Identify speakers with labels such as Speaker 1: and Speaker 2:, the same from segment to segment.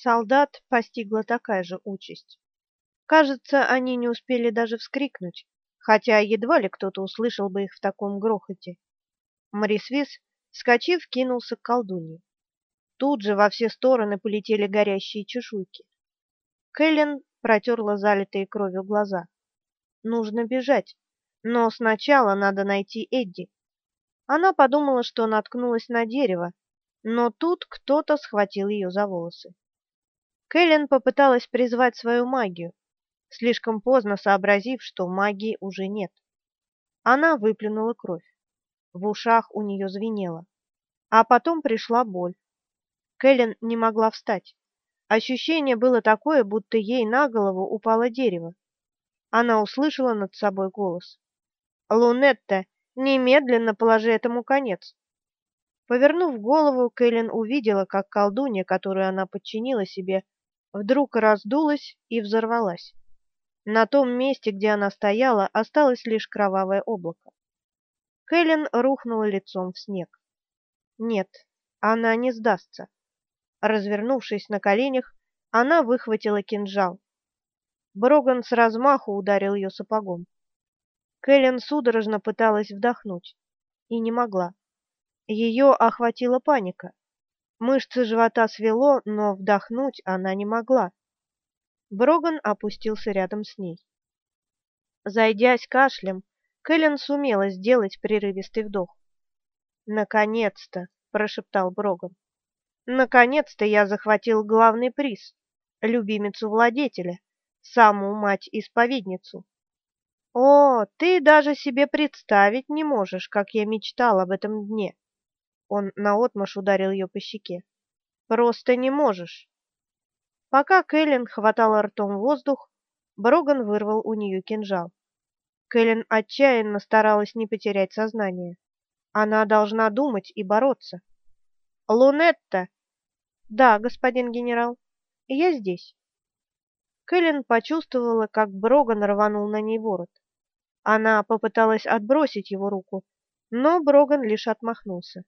Speaker 1: Солдат постигла такая же участь. Кажется, они не успели даже вскрикнуть, хотя едва ли кто-то услышал бы их в таком грохоте. Морисвис, вскочив, кинулся к колдунье. Тут же во все стороны полетели горящие чешуйки. Кэлен протерла залитые кровью глаза. Нужно бежать, но сначала надо найти Эдди. Она подумала, что наткнулась на дерево, но тут кто-то схватил ее за волосы. Кэлен попыталась призвать свою магию, слишком поздно сообразив, что магии уже нет. Она выплюнула кровь. В ушах у нее звенело. А потом пришла боль. Кэлен не могла встать. Ощущение было такое, будто ей на голову упало дерево. Она услышала над собой голос. «Лунетта, немедленно положи этому конец!» Повернув голову, Кэлен увидела, как колдунья, которую она подчинила себе, вдруг раздулась и взорвалась. На том месте, где она стояла, осталось лишь кровавое облако. Кэлен рухнула лицом в снег. Нет, она не сдастся. Развернувшись на коленях, она выхватила кинжал. Броган с размаху ударил ее сапогом. Кэлен судорожно пыталась вдохнуть и не могла. Ее охватила паника. Мышцы живота свело, но вдохнуть она не могла. Броган опустился рядом с ней. Зайдясь кашлем, Кэлен сумела сделать прерывистый вдох. «Наконец-то!» — прошептал Броган. «Наконец-то я захватил главный приз — любимицу владетеля, саму мать-исповедницу. О, ты даже себе представить не можешь, как я мечтал об этом дне!» Он наотмашь ударил ее по щеке. «Просто не можешь!» Пока Кэлен хватала ртом воздух, Броган вырвал у нее кинжал. Кэлен отчаянно старалась не потерять сознание. Она должна думать и бороться. «Лунетта!» «Да, господин генерал, я здесь». Кэлен почувствовала, как Броган рванул на ней ворот. Она попыталась отбросить его руку, но Броган лишь отмахнулся.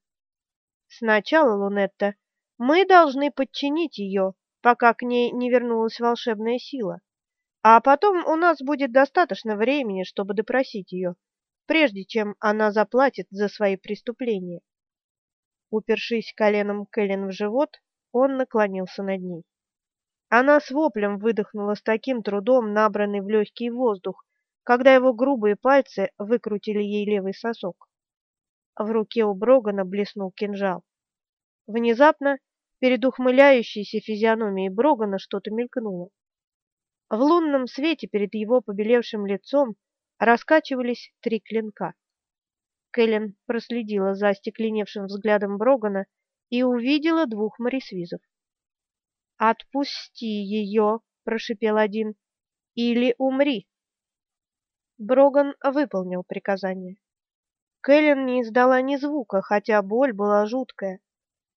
Speaker 1: Сначала, Лунетта, мы должны подчинить ее, пока к ней не вернулась волшебная сила. А потом у нас будет достаточно времени, чтобы допросить ее, прежде чем она заплатит за свои преступления. Упершись коленом Кэлен в живот, он наклонился над ней. Она с воплем выдохнула с таким трудом набранный в легкий воздух, когда его грубые пальцы выкрутили ей левый сосок. В руке у Брогана блеснул кинжал. Внезапно перед ухмыляющейся физиономией Брогана что-то мелькнуло. В лунном свете перед его побелевшим лицом раскачивались три клинка. Кэлен проследила за остекленевшим взглядом Брогана и увидела двух морисвизов. «Отпусти ее!» — прошипел один. «Или умри!» Броган выполнил приказание. Кэлен не издала ни звука, хотя боль была жуткая.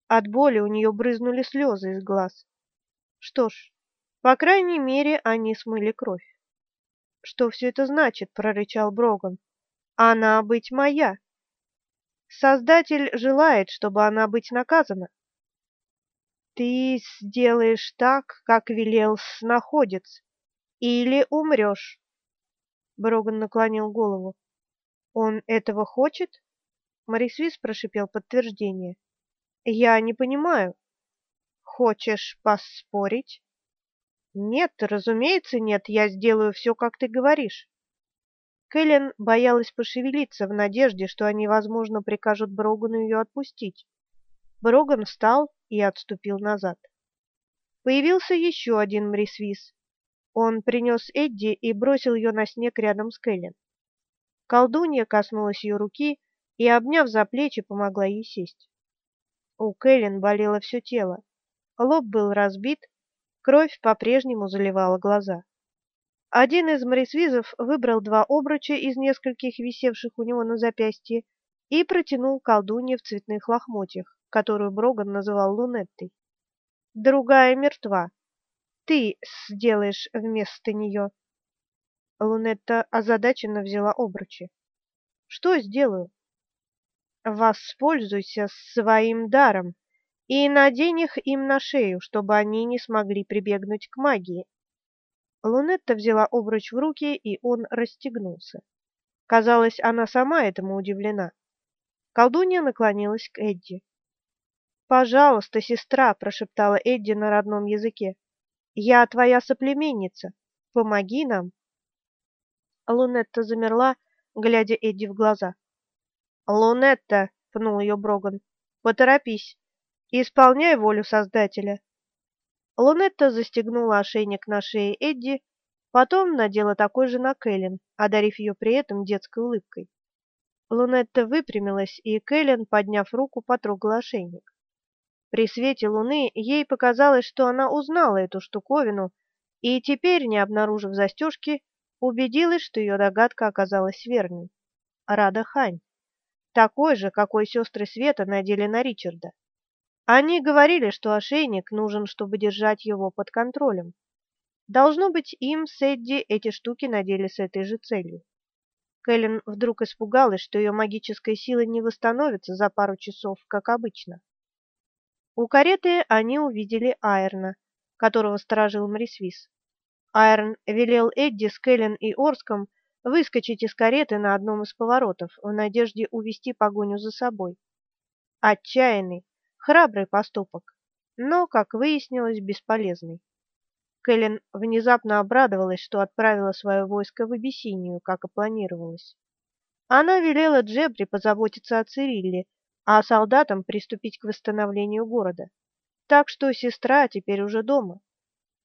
Speaker 1: От боли у нее брызнули слезы из глаз. Что ж, по крайней мере, они смыли кровь. «Что все это значит?» — прорычал Броган. «Она быть моя. Создатель желает, чтобы она быть наказана». «Ты сделаешь так, как велел снаходец, или умрешь». Броган наклонил голову. «Он этого хочет?» Морисвис прошипел подтверждение. «Я не понимаю». «Хочешь поспорить?» «Нет, разумеется, нет, я сделаю все, как ты говоришь». Кэлен боялась пошевелиться в надежде, что они, возможно, прикажут Брогану ее отпустить. Броган встал и отступил назад. Появился еще один Мрисвис. Он принес Эдди и бросил ее на снег рядом с Кэлен. Колдунья коснулась ее руки и, обняв за плечи, помогла ей сесть. У Кэлен болело все тело. Лоб был разбит, Кровь по-прежнему заливала глаза. Один из морисвизов выбрал два обруча из нескольких висевших у него на запястье и протянул колдунье в цветных лохмотьях, которую Броган называл Лунеттой. Другая мертва. Ты сделаешь вместо нее. Лунетта озадаченно взяла обручи. Что сделаю? Воспользуйся своим даром и надень их им на шею, чтобы они не смогли прибегнуть к магии. Лунетта взяла обруч в руки, и он расстегнулся. Казалось, она сама этому удивлена. Колдунья наклонилась к Эдди. «Пожалуйста, сестра», — прошептала Эдди на родном языке. «Я твоя соплеменница. Помоги нам». Лунетта замерла, глядя Эдди в глаза. «Лунетта!» — пнул ее Броган. «Поторопись и исполняй волю Создателя». Лунетта застегнула ошейник на шее Эдди, потом надела такой же на Кэлен, одарив ее при этом детской улыбкой. Лунетта выпрямилась, и Кэлен, подняв руку, потрогала ошейник. При свете луны ей показалось, что она узнала эту штуковину, и теперь, не обнаружив застежки, убедилась, что ее догадка оказалась верной. Рада Хань. Такой же, какой сестры Света надели на Ричарда. Они говорили, что ошейник нужен, чтобы держать его под контролем. Должно быть, им с Эдди эти штуки надели с этой же целью. Кэлен вдруг испугалась, что ее магическая сила не восстановится за пару часов, как обычно. У кареты они увидели Айрна, которого сторожил Мрисвис. Айрон велел Эдди с Кэлен и Орском выскочить из кареты на одном из поворотов в надежде увести погоню за собой. Отчаянный, храбрый поступок, но, как выяснилось, бесполезный. Кэлен внезапно обрадовалась, что отправила свое войско в Абиссинию, как и планировалось. Она велела Джебри позаботиться о Цирилле, а солдатам приступить к восстановлению города. Так что сестра теперь уже дома.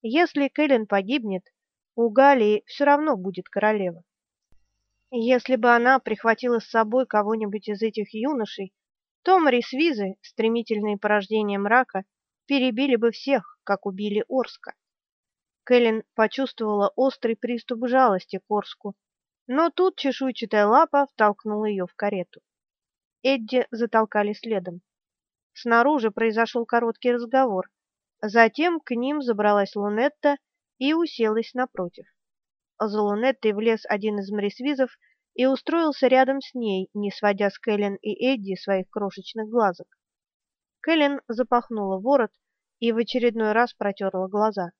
Speaker 1: Если Кэлен погибнет, у Галии все равно будет королева. Если бы она прихватила с собой кого-нибудь из этих юношей, то Морисвизы, стремительные порождения мрака, перебили бы всех, как убили Орска. Кэлен почувствовала острый приступ жалости к Орску, но тут чешуйчатая лапа втолкнула ее в карету. Эдди затолкали следом. Снаружи произошел короткий разговор, Затем к ним забралась Лунетта и уселась напротив. За Лунеттой влез один из моресвизов и устроился рядом с ней, не сводя с Кэлен и Эдди своих крошечных глазок. Кэлен запахнула ворот и в очередной раз протерла глаза.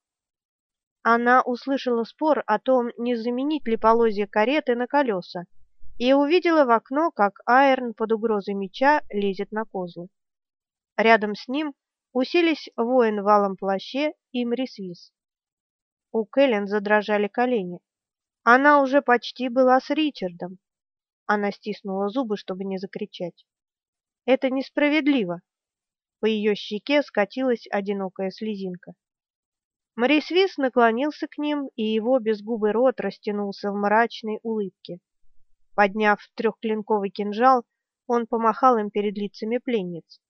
Speaker 1: Она услышала спор о том, не заменить ли полозья кареты на колеса, и увидела в окно, как Айрон под угрозой меча лезет на козлы. Рядом с ним уселись воин в алом плаще и Мрисвис. У Кэлен задрожали колени. Она уже почти была с Ричардом. Она стиснула зубы, чтобы не закричать. Это несправедливо. По ее щеке скатилась одинокая слезинка. Морисвис наклонился к ним, и его безгубый рот растянулся в мрачной улыбке. Подняв трехклинковый кинжал, он помахал им перед лицами пленниц.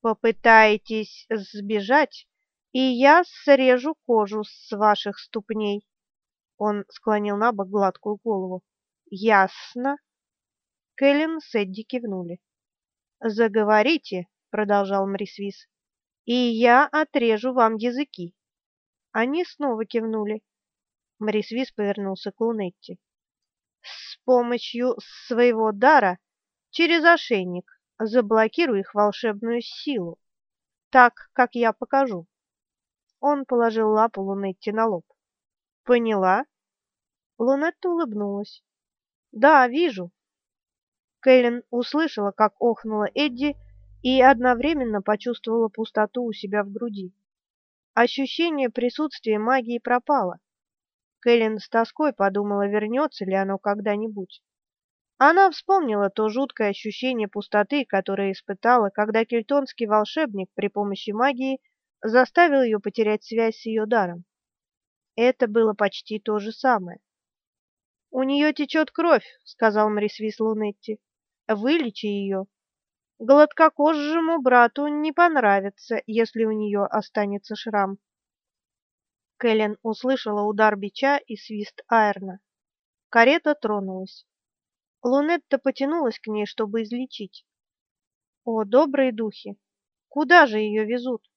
Speaker 1: Попытаетесь сбежать, и я срежу кожу с ваших ступней. Он склонил на бок гладкую голову. Ясно. Кэлен с Эдди кивнули. Заговорите, продолжал Мрисвис, и я отрежу вам языки. Они снова кивнули. Мрисвис повернулся к Лунетти. С помощью своего дара через ошейник заблокируй их волшебную силу, так, как я покажу. Он положил лапу Лунетти на лоб. Поняла? Лунетта улыбнулась. Да, вижу. Кэлен услышала, как охнула Эдди, и одновременно почувствовала пустоту у себя в груди. Ощущение присутствия магии пропало. Кэлен с тоской подумала, вернется ли оно когда-нибудь. Она вспомнила то жуткое ощущение пустоты, которое испытала, когда кельтонский волшебник при помощи магии заставил ее потерять связь с ее даром. Это было почти то же самое. «У нее течет кровь», — сказал Мрисвис Лунетти. «Вылечи ее. Гладкокожему брату не понравится, если у нее останется шрам». Кэлен услышала удар бича и свист Айрна. Карета тронулась. Лунетта потянулась к ней, чтобы излечить. О, добрые духи! Куда же ее везут?